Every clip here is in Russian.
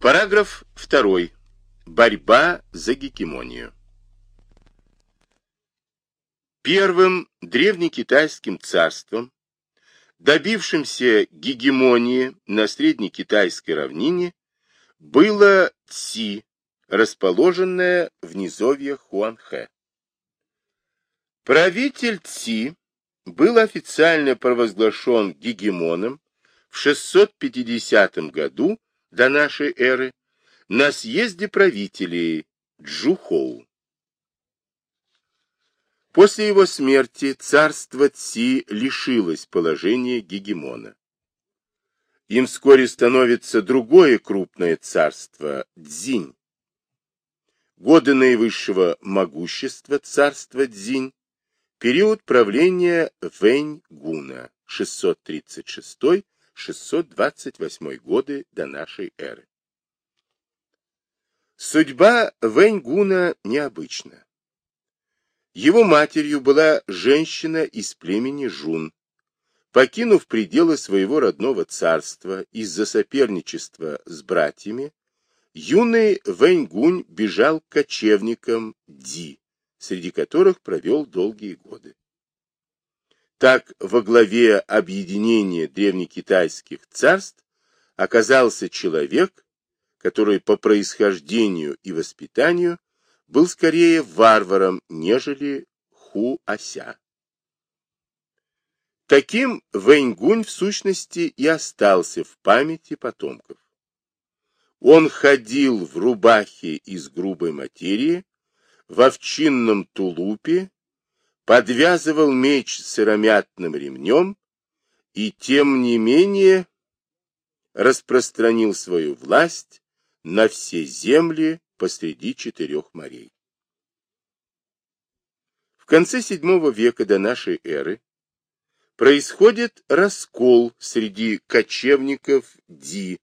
Параграф 2. Борьба за гегемонию. Первым древнекитайским царством, добившимся гегемонии на среднекитайской равнине, было Ци, расположенное в низовьях Хуанхэ. Правитель Ци был официально провозглашен гегемоном в 650 году до нашей эры на съезде правителей Джухоу. После его смерти царство Ци лишилось положения гегемона. Им вскоре становится другое крупное царство – Дзинь. Годы наивысшего могущества царства Дзинь Период правления Вэнь-Гуна 636-628 годы до нашей эры. Судьба Вэнь-Гуна необычна. Его матерью была женщина из племени Жун. Покинув пределы своего родного царства из-за соперничества с братьями, юный Вэнь-Гунь бежал к кочевникам Ди, среди которых провел долгие годы. Так во главе объединения древнекитайских царств оказался человек, который по происхождению и воспитанию был скорее варваром, нежели ху-ася. Таким Вэньгунь в сущности и остался в памяти потомков. Он ходил в рубахе из грубой материи, в овчинном тулупе, подвязывал меч сыромятным ремнем и, тем не менее, распространил свою власть на все земли посреди четырех морей. В конце VII века до нашей эры происходит раскол среди кочевников Ди,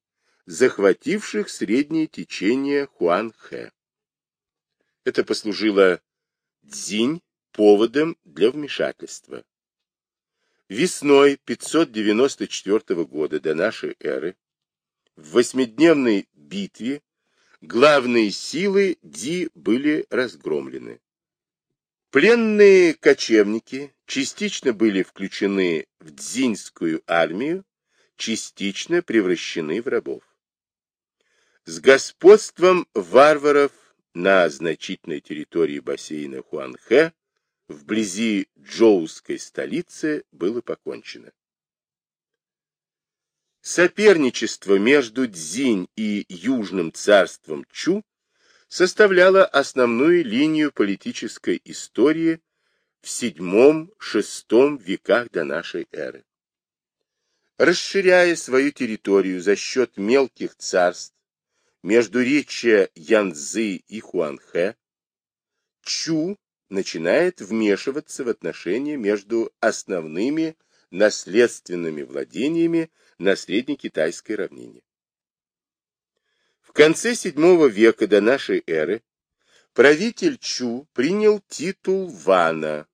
захвативших среднее течение Хуанхэ. Это послужило Дзинь поводом для вмешательства. Весной 594 года до нашей эры в восьмидневной битве главные силы Ди были разгромлены. Пленные кочевники частично были включены в дзиньскую армию, частично превращены в рабов. С господством варваров на значительной территории бассейна Хуанхэ, вблизи Джоуской столицы, было покончено. Соперничество между Цзинь и Южным царством Чу составляло основную линию политической истории в VII-VI веках до нашей эры. Расширяя свою территорию за счет мелких царств, между речи Янцзы и Хуанхэ, Чу начинает вмешиваться в отношения между основными наследственными владениями на среднекитайской равнине. В конце VII века до нашей эры правитель Чу принял титул Вана.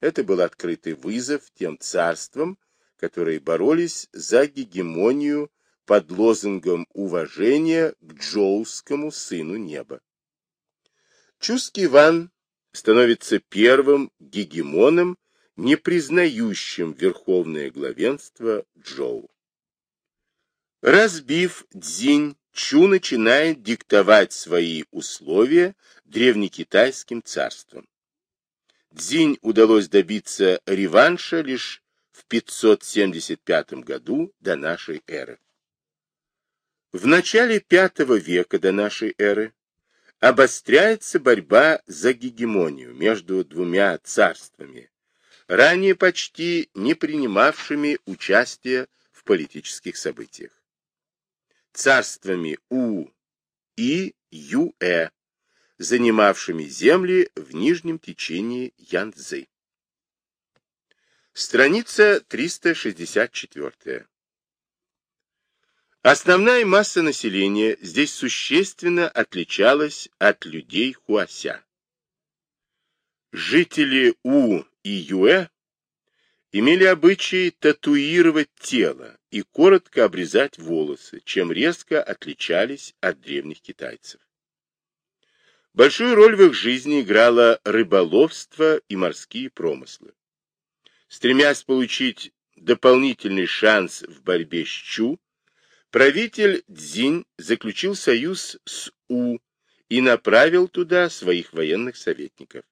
Это был открытый вызов тем царствам, которые боролись за гегемонию под лозунгом уважения к джоускому сыну неба. Чуский Иван становится первым гегемоном, не признающим верховное главенство Джоу. Разбив Дзинь, Чу начинает диктовать свои условия древнекитайским царствам. Дзинь удалось добиться реванша лишь в 575 году до нашей эры. В начале V века до нашей эры обостряется борьба за гегемонию между двумя царствами, ранее почти не принимавшими участие в политических событиях. Царствами У и Юэ, занимавшими земли в нижнем течении Янцзы. Страница 364. Основная масса населения здесь существенно отличалась от людей Хуася. Жители У и Юэ имели обычай татуировать тело и коротко обрезать волосы, чем резко отличались от древних китайцев. Большую роль в их жизни играло рыболовство и морские промыслы. Стремясь получить дополнительный шанс в борьбе с Чу, правитель Цзинь заключил союз с У и направил туда своих военных советников.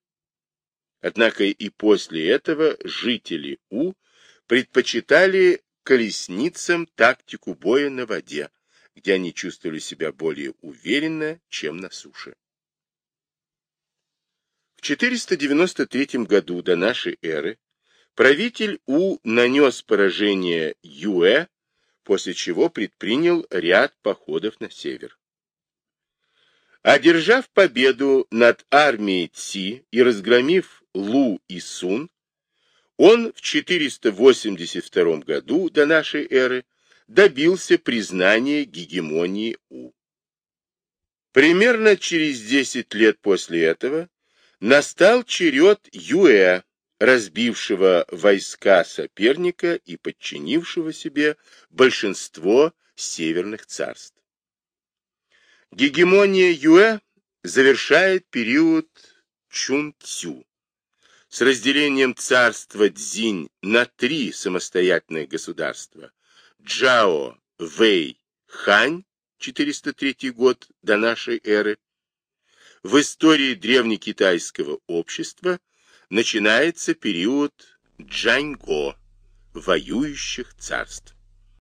Однако и после этого жители У предпочитали колесницам тактику боя на воде, где они чувствовали себя более уверенно, чем на суше. В 493 году до нашей эры правитель У нанес поражение Юэ, после чего предпринял ряд походов на север. Одержав победу над армией Ци и разгромив Лу и Сун, он в 482 году до нашей эры добился признания гегемонии У. Примерно через 10 лет после этого Настал черед Юэ, разбившего войска соперника и подчинившего себе большинство северных царств. Гегемония Юэ завершает период Чун-Цю с разделением царства Цзинь на три самостоятельных государства – Джао, Вэй, Хань, 403 год до нашей эры, в истории древнекитайского общества начинается период Джаньго, воюющих царств.